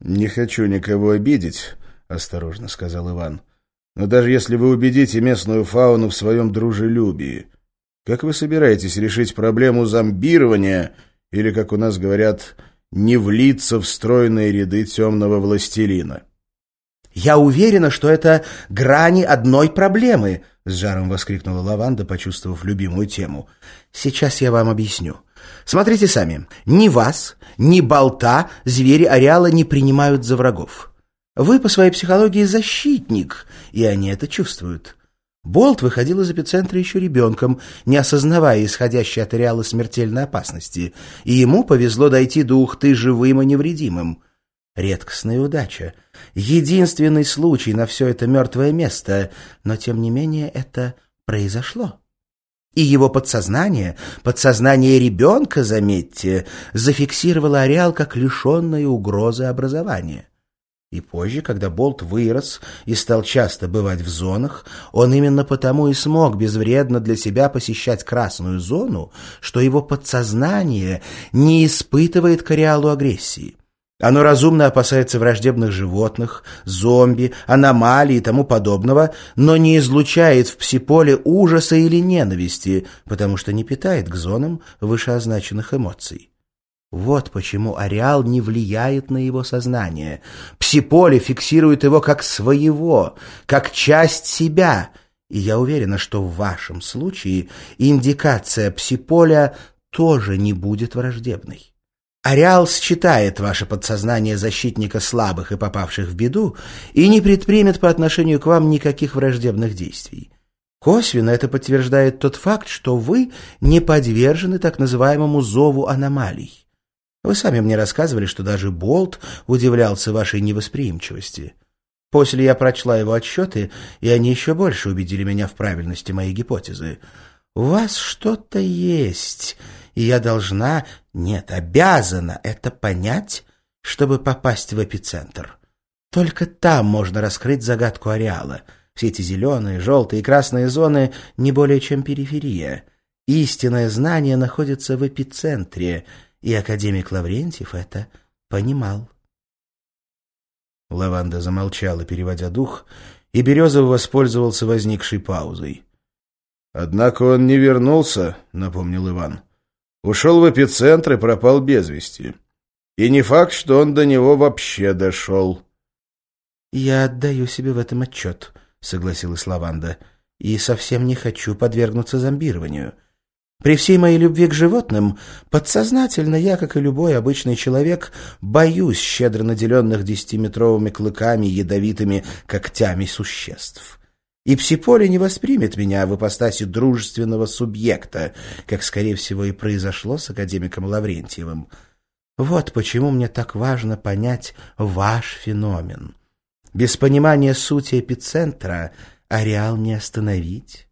«Не хочу никого обидеть», — осторожно сказал Иван. «Но даже если вы убедите местную фауну в своем дружелюбии, как вы собираетесь решить проблему зомбирования или, как у нас говорят, не влиться в стройные ряды темного властелина?» «Я уверена, что это грани одной проблемы», — с жаром воскликнула Лаванда, почувствовав любимую тему. «Сейчас я вам объясню. Смотрите сами. Ни вас, ни болта звери ареала не принимают за врагов. Вы по своей психологии защитник, и они это чувствуют. Болт выходил из эпицентра еще ребенком, не осознавая исходящей от ареала смертельной опасности, и ему повезло дойти до Ухты живым и невредимым. Редкостная удача. Единственный случай на все это мертвое место, но тем не менее это произошло. И его подсознание, подсознание ребенка, заметьте, зафиксировало ареал как лишенное угрозы образования. И позже, когда Болт вырос и стал часто бывать в зонах, он именно потому и смог безвредно для себя посещать красную зону, что его подсознание не испытывает к ареалу агрессии. Оно разумно опасается враждебных животных, зомби, аномалий и тому подобного, но не излучает в псиполе ужаса или ненависти, потому что не питает к зонам вышеозначенных эмоций. Вот почему ареал не влияет на его сознание. Псиполе фиксирует его как своего, как часть себя. И я уверена, что в вашем случае индикация псиполя тоже не будет враждебной. Ареал считает ваше подсознание защитника слабых и попавших в беду и не предпримет по отношению к вам никаких враждебных действий. Косвенно это подтверждает тот факт, что вы не подвержены так называемому зову аномалий. Вы сами мне рассказывали, что даже Болт удивлялся вашей невосприимчивости. После я прочла его отчеты, и они еще больше убедили меня в правильности моей гипотезы. У вас что-то есть, и я должна, нет, обязана это понять, чтобы попасть в эпицентр. Только там можно раскрыть загадку ареала. Все эти зеленые, желтые и красные зоны не более чем периферия. Истинное знание находится в эпицентре, и академик Лаврентьев это понимал. Лаванда замолчала, переводя дух, и Березов воспользовался возникшей паузой. «Однако он не вернулся», — напомнил Иван. Ушел в эпицентр и пропал без вести. И не факт, что он до него вообще дошел. — Я отдаю себе в этом отчет, — согласилась Лаванда, — и совсем не хочу подвергнуться зомбированию. При всей моей любви к животным, подсознательно я, как и любой обычный человек, боюсь щедро наделенных десятиметровыми клыками ядовитыми когтями существ. И псиполе не воспримет меня в ипостаси дружественного субъекта, как, скорее всего, и произошло с академиком Лаврентьевым. Вот почему мне так важно понять ваш феномен. Без понимания сути эпицентра ареал не остановить.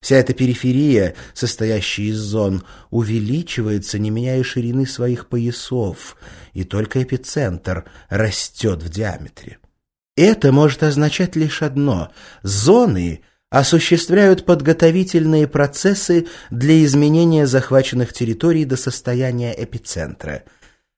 Вся эта периферия, состоящая из зон, увеличивается, не меняя ширины своих поясов, и только эпицентр растет в диаметре. Это может означать лишь одно – зоны осуществляют подготовительные процессы для изменения захваченных территорий до состояния эпицентра.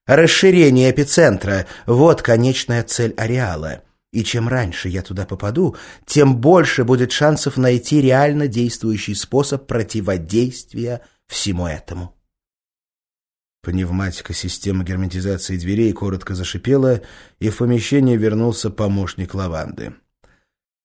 Расширение эпицентра – вот конечная цель ареала. И чем раньше я туда попаду, тем больше будет шансов найти реально действующий способ противодействия всему этому. Пневматика системы герметизации дверей коротко зашипела, и в помещение вернулся помощник лаванды.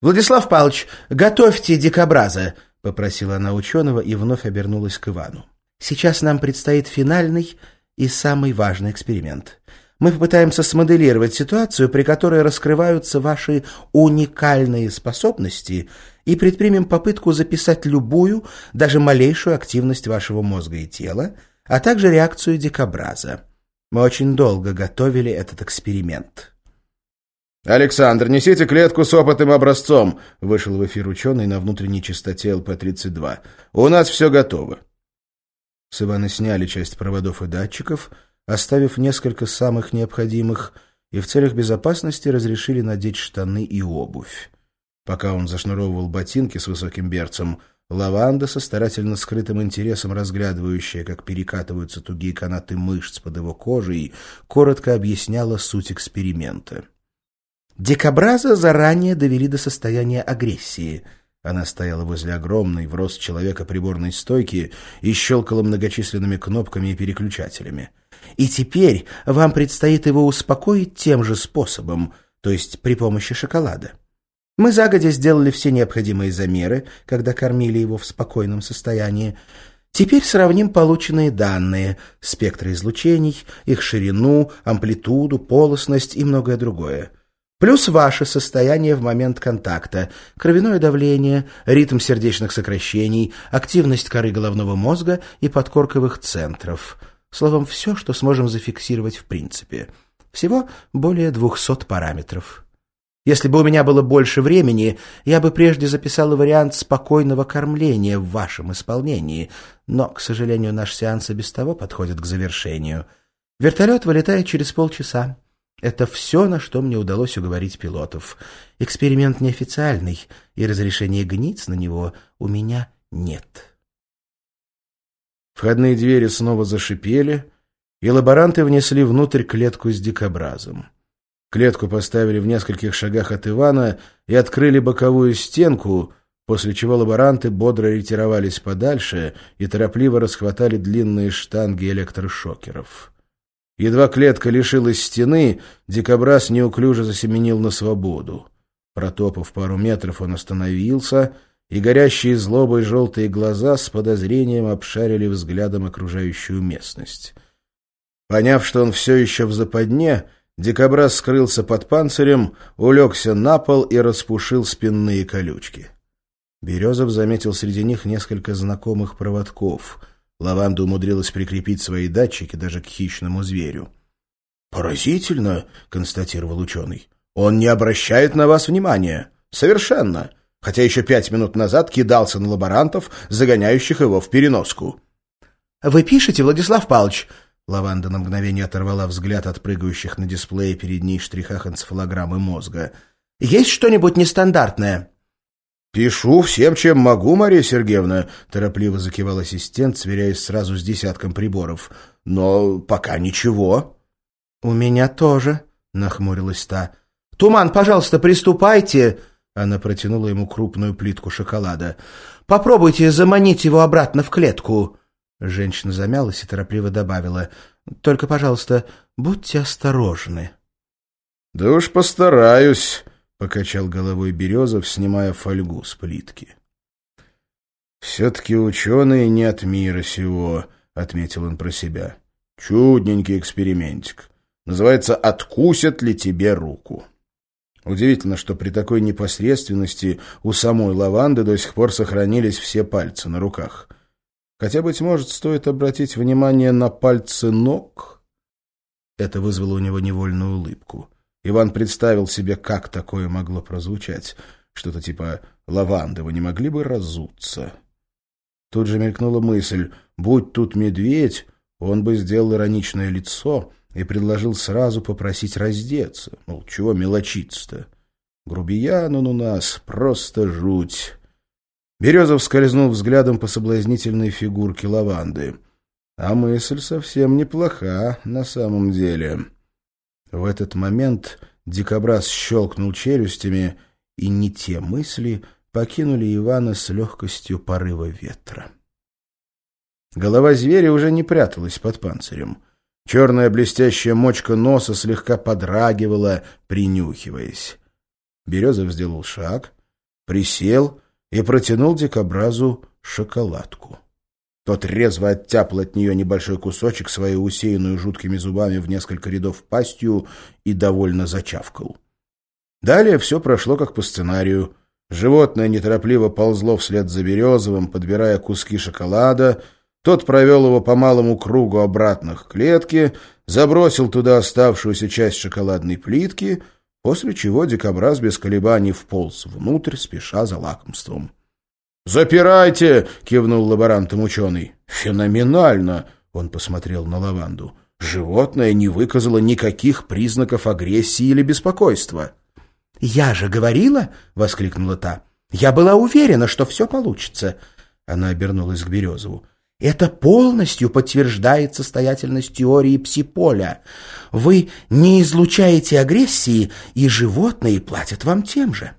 «Владислав Павлович, готовьте дикобраза!» — попросила она ученого и вновь обернулась к Ивану. «Сейчас нам предстоит финальный и самый важный эксперимент. Мы попытаемся смоделировать ситуацию, при которой раскрываются ваши уникальные способности, и предпримем попытку записать любую, даже малейшую активность вашего мозга и тела, а также реакцию дикобраза. Мы очень долго готовили этот эксперимент. «Александр, несите клетку с опытным образцом!» — вышел в эфир ученый на внутренней частоте ЛП-32. «У нас все готово!» С Ивана сняли часть проводов и датчиков, оставив несколько самых необходимых, и в целях безопасности разрешили надеть штаны и обувь. Пока он зашнуровывал ботинки с высоким берцем, Лаванда, со старательно скрытым интересом разглядывающая, как перекатываются тугие канаты мышц под его кожей, коротко объясняла суть эксперимента. Дикобраза заранее довели до состояния агрессии. Она стояла возле огромной, в рост человека приборной стойки и щелкала многочисленными кнопками и переключателями. И теперь вам предстоит его успокоить тем же способом, то есть при помощи шоколада. Мы загодя сделали все необходимые замеры, когда кормили его в спокойном состоянии. Теперь сравним полученные данные, спектры излучений, их ширину, амплитуду, полостность и многое другое. Плюс ваше состояние в момент контакта, кровяное давление, ритм сердечных сокращений, активность коры головного мозга и подкорковых центров. Словом, все, что сможем зафиксировать в принципе. Всего более 200 параметров. Если бы у меня было больше времени, я бы прежде записала вариант спокойного кормления в вашем исполнении, но, к сожалению, наш сеанс и без того подходит к завершению. Вертолет вылетает через полчаса. Это все, на что мне удалось уговорить пилотов. Эксперимент неофициальный, и разрешения гниться на него у меня нет. Входные двери снова зашипели, и лаборанты внесли внутрь клетку с дикобразом. Клетку поставили в нескольких шагах от Ивана и открыли боковую стенку, после чего лаборанты бодро ретировались подальше и торопливо расхватали длинные штанги электрошокеров. Едва клетка лишилась стены, дикобраз неуклюже засеменил на свободу. Протопав пару метров, он остановился, и горящие злобой желтые глаза с подозрением обшарили взглядом окружающую местность. Поняв, что он все еще в западне, Дикобраз скрылся под панцирем, улегся на пол и распушил спинные колючки. Березов заметил среди них несколько знакомых проводков. Лаванда умудрилась прикрепить свои датчики даже к хищному зверю. «Поразительно», — констатировал ученый. «Он не обращает на вас внимания. Совершенно. Хотя еще пять минут назад кидался на лаборантов, загоняющих его в переноску». «Вы пишете, Владислав Павлович?» Лаванда на мгновение оторвала взгляд от прыгающих на дисплее перед ней штрихах энцефалограммы мозга. «Есть что-нибудь нестандартное?» «Пишу всем, чем могу, Мария Сергеевна», — торопливо закивал ассистент, сверяясь сразу с десятком приборов. «Но пока ничего». «У меня тоже», — нахмурилась та. «Туман, пожалуйста, приступайте!» Она протянула ему крупную плитку шоколада. «Попробуйте заманить его обратно в клетку». Женщина замялась и торопливо добавила. «Только, пожалуйста, будьте осторожны». «Да уж постараюсь», — покачал головой Березов, снимая фольгу с плитки. «Все-таки ученые не от мира сего», — отметил он про себя. «Чудненький экспериментик. Называется «Откусят ли тебе руку?». Удивительно, что при такой непосредственности у самой лаванды до сих пор сохранились все пальцы на руках — Хотя, быть может, стоит обратить внимание на пальцы ног. Это вызвало у него невольную улыбку. Иван представил себе, как такое могло прозвучать. Что-то типа «Лаванды, вы не могли бы разуться?» Тут же мелькнула мысль «Будь тут медведь, он бы сделал ироничное лицо» и предложил сразу попросить раздеться. Мол, чего мелочиться-то? Грубиян он у нас, просто жуть. Березов скользнул взглядом по соблазнительной фигурке лаванды. А мысль совсем неплоха на самом деле. В этот момент дикобраз щелкнул челюстями, и не те мысли покинули Ивана с легкостью порыва ветра. Голова зверя уже не пряталась под панцирем. Черная блестящая мочка носа слегка подрагивала, принюхиваясь. Березов сделал шаг, присел и протянул дикобразу шоколадку. Тот резво оттяпал от нее небольшой кусочек, свою усеянную жуткими зубами в несколько рядов пастью, и довольно зачавкал. Далее все прошло как по сценарию. Животное неторопливо ползло вслед за Березовым, подбирая куски шоколада. Тот провел его по малому кругу обратно к клетке, забросил туда оставшуюся часть шоколадной плитки — после чего дикобраз без колебаний вполз внутрь, спеша за лакомством. «Запирайте!» — кивнул лаборантом ученый. «Феноменально!» — он посмотрел на лаванду. «Животное не выказало никаких признаков агрессии или беспокойства». «Я же говорила!» — воскликнула та. «Я была уверена, что все получится. Она обернулась к Березову. Это полностью подтверждает состоятельность теории псиполя. Вы не излучаете агрессии, и животные платят вам тем же.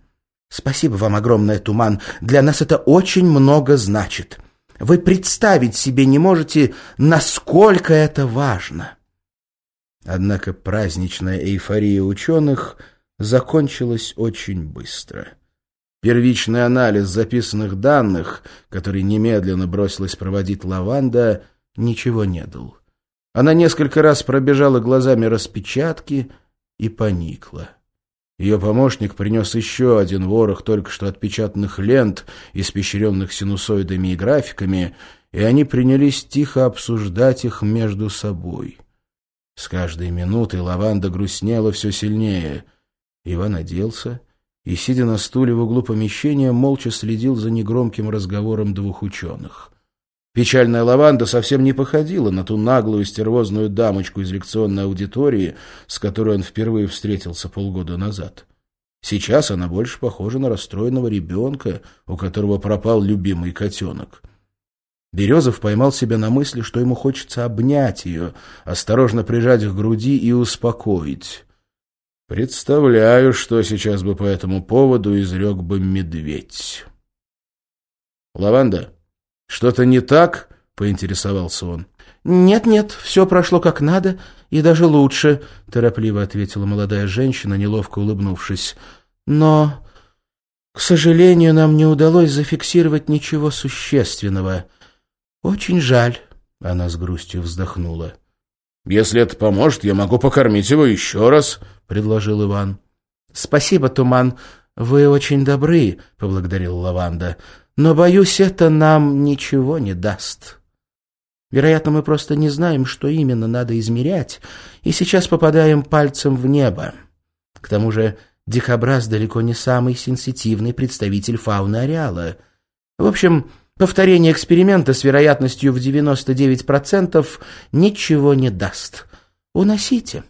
Спасибо вам огромное, Туман. Для нас это очень много значит. Вы представить себе не можете, насколько это важно. Однако праздничная эйфория ученых закончилась очень быстро. Первичный анализ записанных данных, который немедленно бросилась проводить Лаванда, ничего не дал. Она несколько раз пробежала глазами распечатки и поникла. Ее помощник принес еще один ворох только что отпечатанных лент, испещренных синусоидами и графиками, и они принялись тихо обсуждать их между собой. С каждой минутой лаванда грустнела все сильнее. Иван оделся и, сидя на стуле в углу помещения, молча следил за негромким разговором двух ученых. Печальная лаванда совсем не походила на ту наглую стервозную дамочку из лекционной аудитории, с которой он впервые встретился полгода назад. Сейчас она больше похожа на расстроенного ребенка, у которого пропал любимый котенок. Березов поймал себя на мысли, что ему хочется обнять ее, осторожно прижать к груди и успокоить. Представляю, что сейчас бы по этому поводу изрек бы медведь. «Лаванда, что-то не так?» — поинтересовался он. «Нет-нет, все прошло как надо, и даже лучше», — торопливо ответила молодая женщина, неловко улыбнувшись. «Но, к сожалению, нам не удалось зафиксировать ничего существенного. Очень жаль», — она с грустью вздохнула. «Если это поможет, я могу покормить его еще раз», — предложил Иван. «Спасибо, Туман. Вы очень добры», — поблагодарила Лаванда. «Но, боюсь, это нам ничего не даст. Вероятно, мы просто не знаем, что именно надо измерять, и сейчас попадаем пальцем в небо. К тому же дикобраз далеко не самый сенситивный представитель фауны ареала. В общем, повторение эксперимента с вероятностью в 99% ничего не даст. Уносите».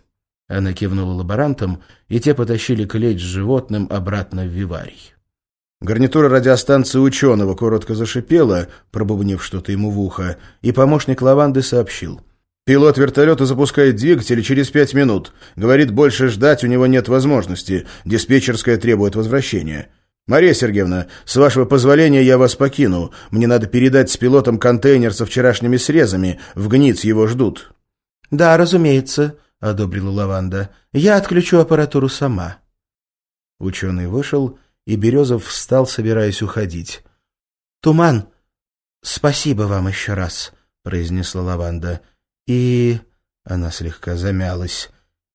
Она кивнула лаборантам, и те потащили клеть с животным обратно в виварий. Гарнитура радиостанции ученого коротко зашипела, пробубнив что-то ему в ухо, и помощник лаванды сообщил. «Пилот вертолета запускает двигатели через пять минут. Говорит, больше ждать у него нет возможности. Диспетчерская требует возвращения. Мария Сергеевна, с вашего позволения я вас покину. Мне надо передать с пилотом контейнер со вчерашними срезами. В ГНИЦ его ждут». «Да, разумеется», — одобрила Лаванда. «Я отключу аппаратуру сама». Ученый вышел, и Березов встал, собираясь уходить. «Туман, спасибо вам еще раз», — произнесла Лаванда. «И...» — она слегка замялась.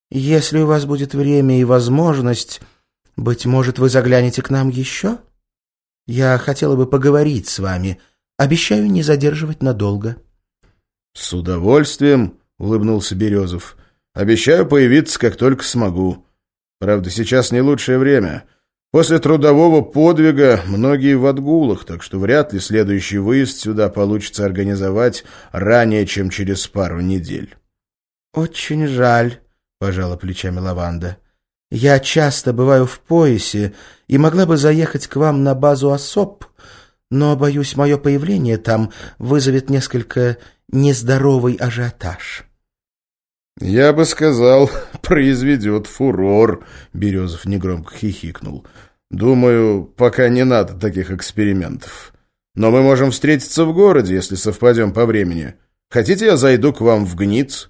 «Если у вас будет время и возможность, быть может, вы заглянете к нам еще? Я хотела бы поговорить с вами. Обещаю не задерживать надолго». «С удовольствием», — улыбнулся Березов. Обещаю появиться, как только смогу. Правда, сейчас не лучшее время. После трудового подвига многие в отгулах, так что вряд ли следующий выезд сюда получится организовать ранее, чем через пару недель. «Очень жаль», — пожала плечами Лаванда. «Я часто бываю в поясе и могла бы заехать к вам на базу особ, но, боюсь, мое появление там вызовет несколько нездоровый ажиотаж». «Я бы сказал, произведет фурор», — Березов негромко хихикнул. «Думаю, пока не надо таких экспериментов. Но мы можем встретиться в городе, если совпадем по времени. Хотите, я зайду к вам в ГНИЦ?»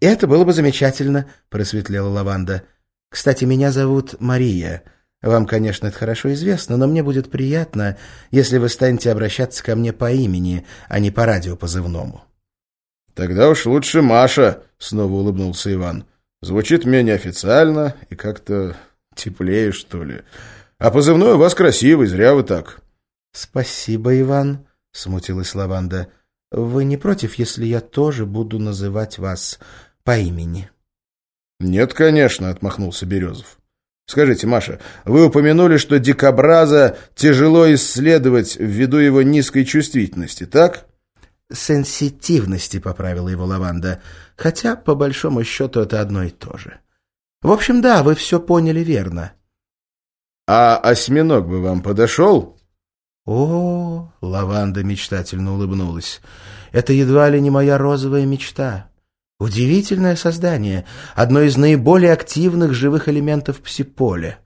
«Это было бы замечательно», — просветлела Лаванда. «Кстати, меня зовут Мария. Вам, конечно, это хорошо известно, но мне будет приятно, если вы станете обращаться ко мне по имени, а не по радиопозывному». «Тогда уж лучше Маша», — снова улыбнулся Иван. «Звучит менее официально и как-то теплее, что ли. А позывной у вас красивый, зря вы так». «Спасибо, Иван», — смутилась Лаванда. «Вы не против, если я тоже буду называть вас по имени?» «Нет, конечно», — отмахнулся Березов. «Скажите, Маша, вы упомянули, что дикобраза тяжело исследовать ввиду его низкой чувствительности, так?» сенситивности, поправила его Лаванда. Хотя, по большому счету, это одно и то же. В общем, да, вы все поняли верно. А осьминог бы вам подошел? О, Лаванда мечтательно улыбнулась. Это едва ли не моя розовая мечта. Удивительное создание, одно из наиболее активных живых элементов псиполя.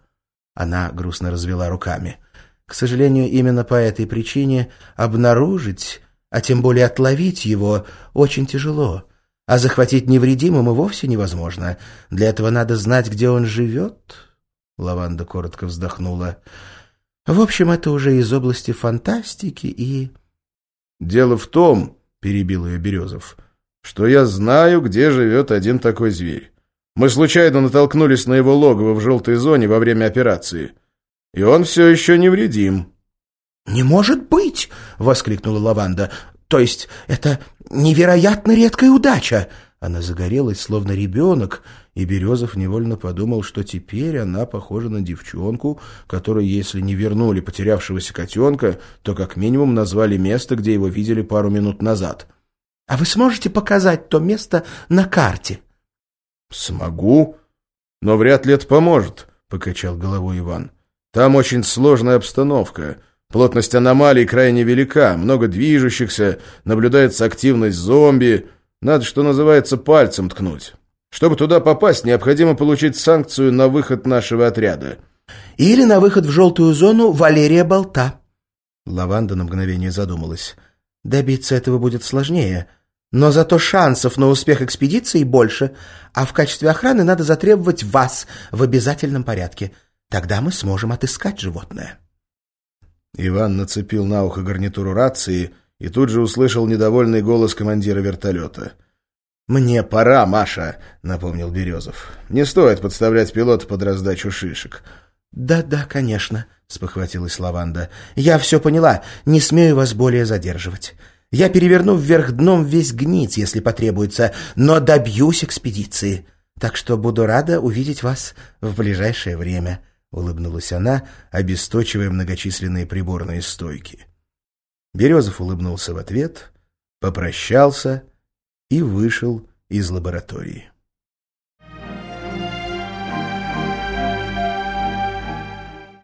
Она грустно развела руками. К сожалению, именно по этой причине обнаружить, а тем более отловить его, очень тяжело. А захватить невредимым и вовсе невозможно. Для этого надо знать, где он живет. Лаванда коротко вздохнула. В общем, это уже из области фантастики и... «Дело в том, — перебил ее Березов, — что я знаю, где живет один такой зверь. Мы случайно натолкнулись на его логово в желтой зоне во время операции. И он все еще невредим». «Не может быть!» — воскликнула Лаванда. «То есть это невероятно редкая удача!» Она загорелась, словно ребенок, и Березов невольно подумал, что теперь она похожа на девчонку, которой, если не вернули потерявшегося котенка, то как минимум назвали место, где его видели пару минут назад. — А вы сможете показать то место на карте? — Смогу, но вряд ли это поможет, — покачал головой Иван. — Там очень сложная обстановка. Плотность аномалий крайне велика, много движущихся, наблюдается активность зомби. Надо, что называется, пальцем ткнуть. Чтобы туда попасть, необходимо получить санкцию на выход нашего отряда. Или на выход в желтую зону Валерия Болта. Лаванда на мгновение задумалась. Добиться этого будет сложнее. Но зато шансов на успех экспедиции больше, а в качестве охраны надо затребовать вас в обязательном порядке. Тогда мы сможем отыскать животное. Иван нацепил на ухо гарнитуру рации и тут же услышал недовольный голос командира вертолета. «Мне пора, Маша», — напомнил Березов. «Не стоит подставлять пилота под раздачу шишек». «Да-да, конечно», — спохватилась Лаванда. «Я все поняла. Не смею вас более задерживать. Я переверну вверх дном весь гнить, если потребуется, но добьюсь экспедиции. Так что буду рада увидеть вас в ближайшее время». — улыбнулась она, обесточивая многочисленные приборные стойки. Березов улыбнулся в ответ, попрощался и вышел из лаборатории.